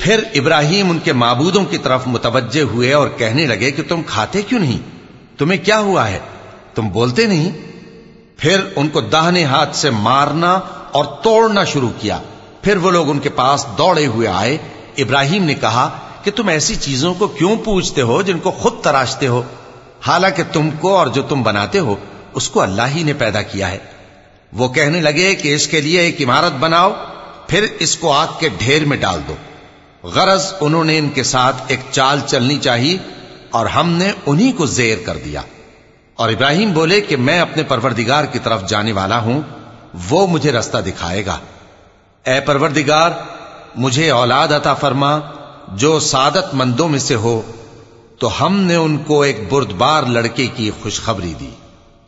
फिर इब्राहिम उनके माबूदों की तरफ मुतवज्जे हुए और कहने लगे कि तुम खाते क्यों नहीं तुम्हें क्या हुआ है तुम बोलते नहीं। फिर उनको दाहने हाथ से मारना और तोड़ना शुरू किया। फिर वो लोग उनके पास दौड़े हुए आए। इब्राहिम ने कहा कि तुम ऐसी चीज़ों को क्यों पूछते हो जिनको खुद तराशते हो? हालाँकि तुमको और जो तुम बनाते हो, उसको अल्लाह ही ने पैदा किया है। वो कहने लगे कि इसके लिए एक इमारत बनाओ, फिर इसको आग के ढेर में डाल दो। गरज उन्होंने इनके साथ एक चाल चलनी चाहिए और हमने उन्हीं को जेर कर दिया। और इब्राहिम बोले कि मैं अपने परवरदिगार की तरफ जाने वाला हूं वो मुझे रास्ता दिखाएगा ए परवरदिगार मुझे औलाद अता फरमा जो सादत मंदों में से हो तो हमने उनको एक बुर्दबार लड़के की खुशखबरी दी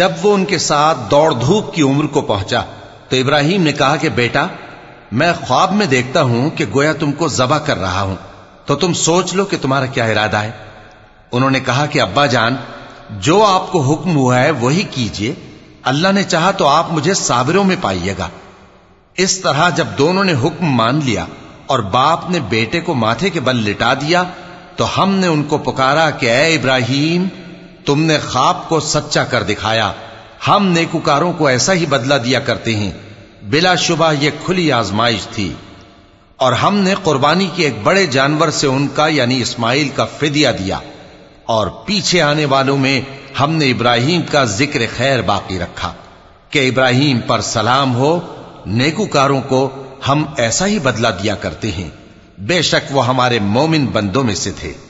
जब वो उनके साथ दौड़ धूप की उम्र को पहुँचा तो इब्राहिम ने कहा कि, बेटा, मैं ख्वाब में देखता हूँ कि गोया तुमको जबा कर रहा हूँ तो तुम सोच लो कि तुम्हारा क्या इरादा है। उन्होंने कहा कि, अब्बा जान, जो आपको हुक्म हुआ है वही कीजिए। अल्लाह ने चाहा तो आप मुझे साबिरों में पाइएगा। इस तरह जब दोनों ने हुक्म मान लिया और बाप ने बेटे को माथे के बल लिटा दिया तो हमने उनको पुकारा कि अय इब्राहिम तुमने ख्वाब को सच्चा कर दिखाया। हम नेकुकारों को ऐसा ही बदला दिया करते हैं। बिलाशुबा यह खुली आजमाइश थी। और हमने कुर्बानी के एक बड़े जानवर से उनका यानी इस्माइल का फिदिया दिया। और पीछे आने वालों में हमने इब्राहिम का ज़िक्र खैर बाकी रखा। कि इब्राहिम पर सलाम हो, नेकुकारों को हम ऐसा ही बदला दिया करते हैं। बेशक वो हमारे मोमिन बंदों में से थे।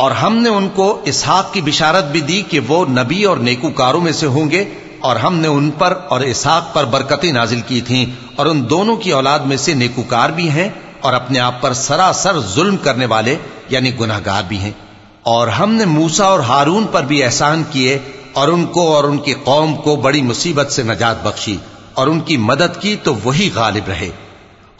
और हमने उनको इसहाक की बिशारत भी दी कि वो नबी और नेकूकारों में से होंगे, और हमने उन पर और इसहाक पर बरकतें नाजिल की थीं, और उन दोनों की औलाद में से नेकूकार भी हैं, और अपने आप पर सरासर जुल्म करने वाले, यानी गुनाहगार भी हैं। और हमने मूसा और हारून पर भी एहसान किए, और उनको और उनकी कौम को बड़ी मुसीबत से नजात बख्शी। और उनकी मदद की तो वही गालिब रहे।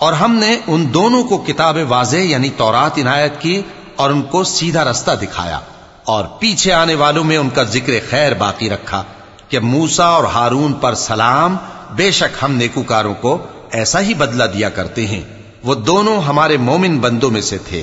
और हमने उन दोनों को किताब वाजे यानी तौरात, इनायत की और उनको सीधा रास्ता दिखाया और पीछे आने वालों में उनका ज़िक्र खैर बाकी रखा कि मूसा और हारून पर सलाम, बेशक हम नेकूकारों को ऐसा ही बदला दिया करते हैं। वो दोनों हमारे मोमिन बंदों में से थे।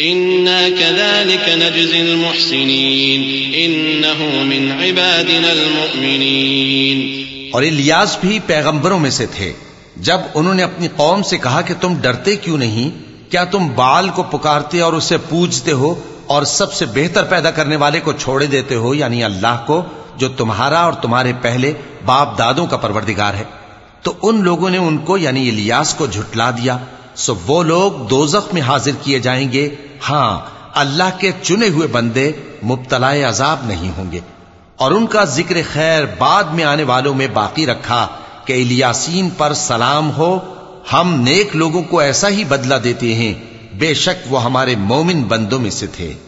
इन्ना कदालिक नजजिल मुहसिनीन इन्नहु मिन इबादिनल मुमिनीन और इलियास भी पैगंबरों में से थे। जब उन्होंने अपनी कौम से कहा कि तुम डरते क्यों नहीं? क्या तुम बाल को पुकारते और उसे पूजते हो और सबसे बेहतर पैदा करने वाले को छोड़े देते हो, यानी अल्लाह को, जो तुम्हारा और तुम्हारे पहले बाप दादों का परवरदिगार है? तो उन लोगों ने उनको, यानी इलियास को झुटला दिया। सो वो लोग दोजख में हाजिर किए जाएँगे। हाँ, अल्लाह के चुने हुए बंदे मुबतलाए अजाब नहीं होंगे। और उनका ज़िक्र खैर बाद में आने वालों में बाकी रखा कि इलियासीन पर सलाम हो। हम नेक लोगों को ऐसा ही बदला देते हैं। बेशक वो हमारे मोमिन बंदों में से थे।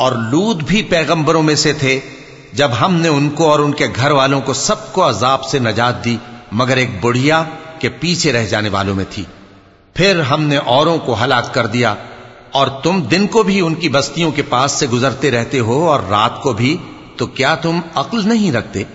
और लूत भी पैगंबरों में से थे जब हमने उनको और उनके घर वालों को सबको अजाब से नजात दी मगर एक बुढ़िया के पीछे रह जाने वालों में थी। फिर हमने औरों को हलाक कर दिया और तुम दिन को भी उनकी बस्तियों के पास से गुजरते रहते हो और रात को भी तो क्या तुम अक्ल नहीं रखते?